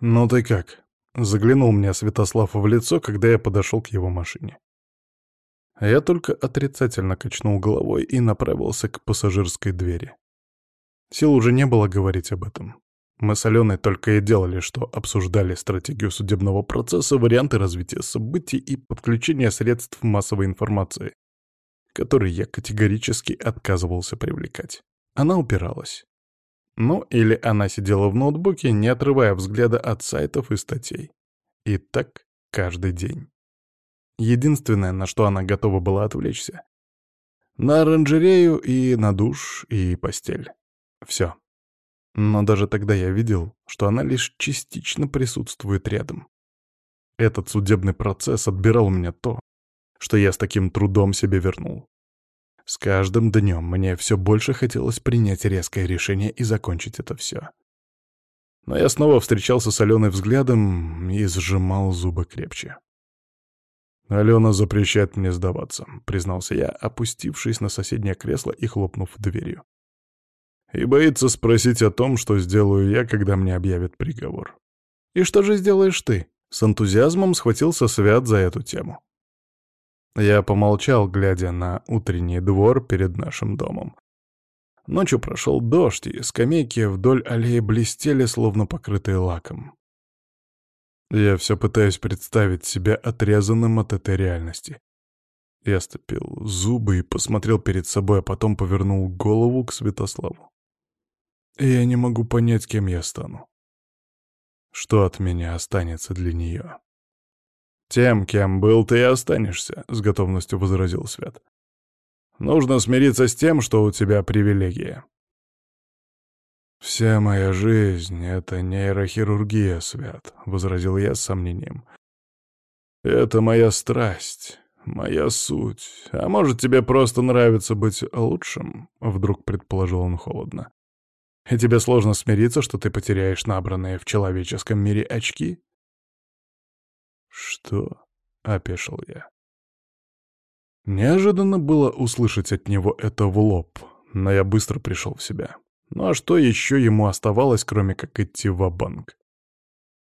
«Ну ты как?» — заглянул мне Святослав в лицо, когда я подошел к его машине. Я только отрицательно качнул головой и направился к пассажирской двери. Сил уже не было говорить об этом. Мы с Аленой только и делали, что обсуждали стратегию судебного процесса, варианты развития событий и подключения средств массовой информации, которые я категорически отказывался привлекать. Она упиралась. Ну, или она сидела в ноутбуке, не отрывая взгляда от сайтов и статей. И так каждый день. Единственное, на что она готова была отвлечься. На оранжерею и на душ и постель. Все. Но даже тогда я видел, что она лишь частично присутствует рядом. Этот судебный процесс отбирал у меня то, что я с таким трудом себе вернул. С каждым днем мне все больше хотелось принять резкое решение и закончить это все. Но я снова встречался с Аленой взглядом и сжимал зубы крепче. «Алена запрещает мне сдаваться», — признался я, опустившись на соседнее кресло и хлопнув дверью и боится спросить о том, что сделаю я, когда мне объявят приговор. «И что же сделаешь ты?» С энтузиазмом схватился Свят за эту тему. Я помолчал, глядя на утренний двор перед нашим домом. Ночью прошел дождь, и скамейки вдоль аллеи блестели, словно покрытые лаком. Я все пытаюсь представить себя отрезанным от этой реальности. Я стопил зубы и посмотрел перед собой, а потом повернул голову к Святославу я не могу понять, кем я стану. Что от меня останется для нее? «Тем, кем был, ты и останешься», — с готовностью возразил Свят. «Нужно смириться с тем, что у тебя привилегия». «Вся моя жизнь — это нейрохирургия, Свят», — возразил я с сомнением. «Это моя страсть, моя суть. А может, тебе просто нравится быть лучшим?» — вдруг предположил он холодно и тебе сложно смириться, что ты потеряешь набранные в человеческом мире очки? Что? — опешил я. Неожиданно было услышать от него это в лоб, но я быстро пришел в себя. Ну а что еще ему оставалось, кроме как идти в банк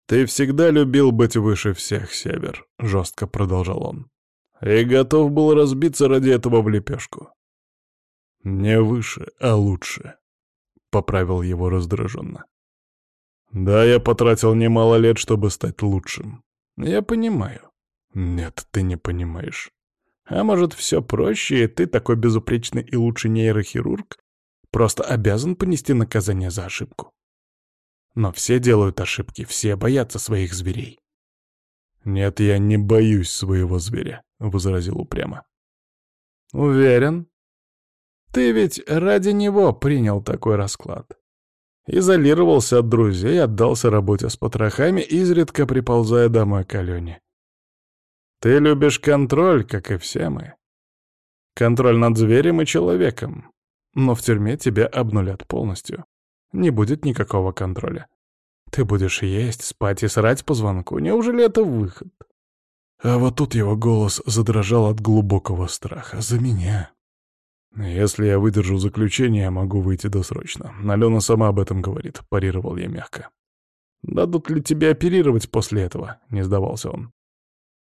«Ты всегда любил быть выше всех, Север», — жестко продолжал он. «И готов был разбиться ради этого в лепешку». «Не выше, а лучше», — поправил его раздраженно. «Да, я потратил немало лет, чтобы стать лучшим. Я понимаю». «Нет, ты не понимаешь. А может, все проще, и ты такой безупречный и лучший нейрохирург просто обязан понести наказание за ошибку? Но все делают ошибки, все боятся своих зверей». «Нет, я не боюсь своего зверя», — возразил упрямо. «Уверен?» Ты ведь ради него принял такой расклад. Изолировался от друзей, отдался работе с потрохами, изредка приползая домой к Алене. Ты любишь контроль, как и все мы. Контроль над зверем и человеком. Но в тюрьме тебя обнулят полностью. Не будет никакого контроля. Ты будешь есть, спать и срать по звонку. Неужели это выход? А вот тут его голос задрожал от глубокого страха. За меня. «Если я выдержу заключение, я могу выйти досрочно. Алена сама об этом говорит», — парировал я мягко. «Дадут ли тебе оперировать после этого?» — не сдавался он.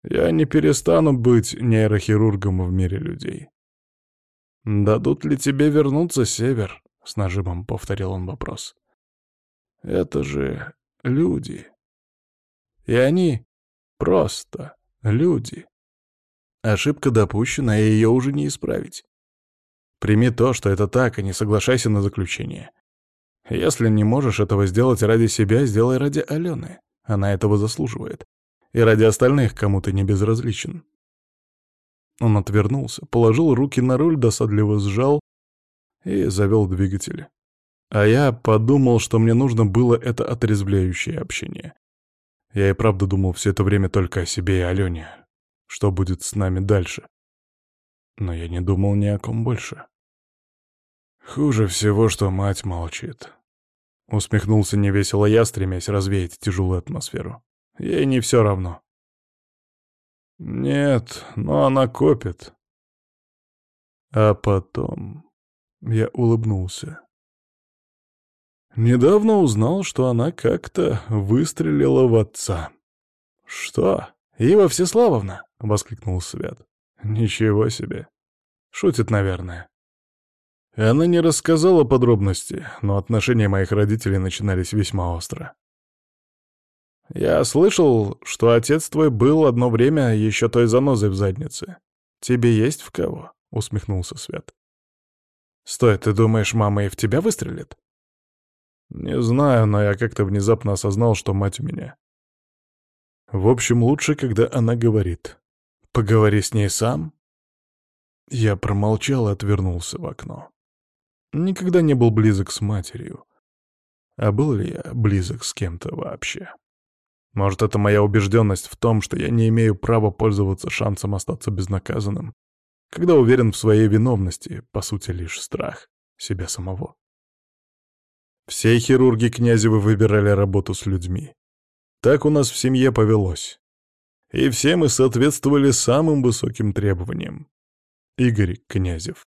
«Я не перестану быть нейрохирургом в мире людей». «Дадут ли тебе вернуться, Север?» — с нажимом повторил он вопрос. «Это же люди. И они просто люди. Ошибка допущена, и ее уже не исправить. Прими то, что это так, и не соглашайся на заключение. Если не можешь этого сделать ради себя, сделай ради Алены. Она этого заслуживает. И ради остальных, кому ты не безразличен. Он отвернулся, положил руки на руль, досадливо сжал и завел двигатель. А я подумал, что мне нужно было это отрезвляющее общение. Я и правда думал все это время только о себе и Алене. Что будет с нами дальше? Но я не думал ни о ком больше. Хуже всего, что мать молчит. Усмехнулся невесело я, стремясь развеять тяжелую атмосферу. Ей не все равно. Нет, но она копит. А потом я улыбнулся. Недавно узнал, что она как-то выстрелила в отца. «Что? Ива Всеславовна?» — воскликнул Свят. «Ничего себе. Шутит, наверное». Она не рассказала подробности, но отношения моих родителей начинались весьма остро. «Я слышал, что отец твой был одно время еще той занозой в заднице. Тебе есть в кого?» — усмехнулся Свят. «Стой, ты думаешь, мама и в тебя выстрелит?» «Не знаю, но я как-то внезапно осознал, что мать у меня. В общем, лучше, когда она говорит. Поговори с ней сам». Я промолчал и отвернулся в окно. Никогда не был близок с матерью. А был ли я близок с кем-то вообще? Может, это моя убежденность в том, что я не имею права пользоваться шансом остаться безнаказанным, когда уверен в своей виновности, по сути, лишь страх себя самого. Все хирурги Князевы выбирали работу с людьми. Так у нас в семье повелось. И все мы соответствовали самым высоким требованиям. Игорь Князев,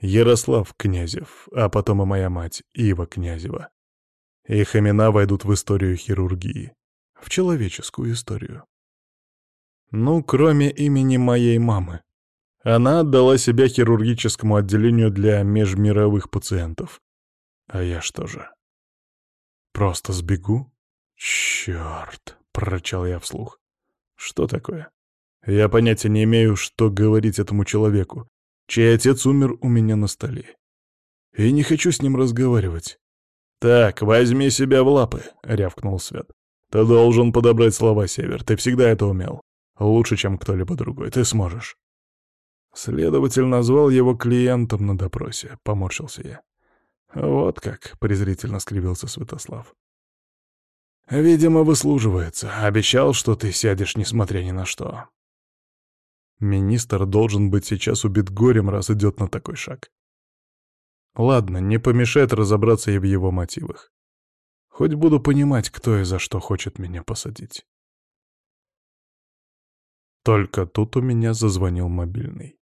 Ярослав Князев, а потом и моя мать, Ива Князева. Их имена войдут в историю хирургии в человеческую историю. Ну, кроме имени моей мамы. Она отдала себя хирургическому отделению для межмировых пациентов. А я что же? Просто сбегу? Черт, прорычал я вслух. Что такое? Я понятия не имею, что говорить этому человеку, чей отец умер у меня на столе. И не хочу с ним разговаривать. «Так, возьми себя в лапы», — рявкнул Свят. Ты должен подобрать слова, Север. Ты всегда это умел. Лучше, чем кто-либо другой. Ты сможешь. Следователь назвал его клиентом на допросе. Поморщился я. Вот как, презрительно скривился Святослав. Видимо, выслуживается. Обещал, что ты сядешь, несмотря ни на что. Министр должен быть сейчас убит горем, раз идет на такой шаг. Ладно, не помешает разобраться и в его мотивах. Хоть буду понимать, кто и за что хочет меня посадить. Только тут у меня зазвонил мобильный.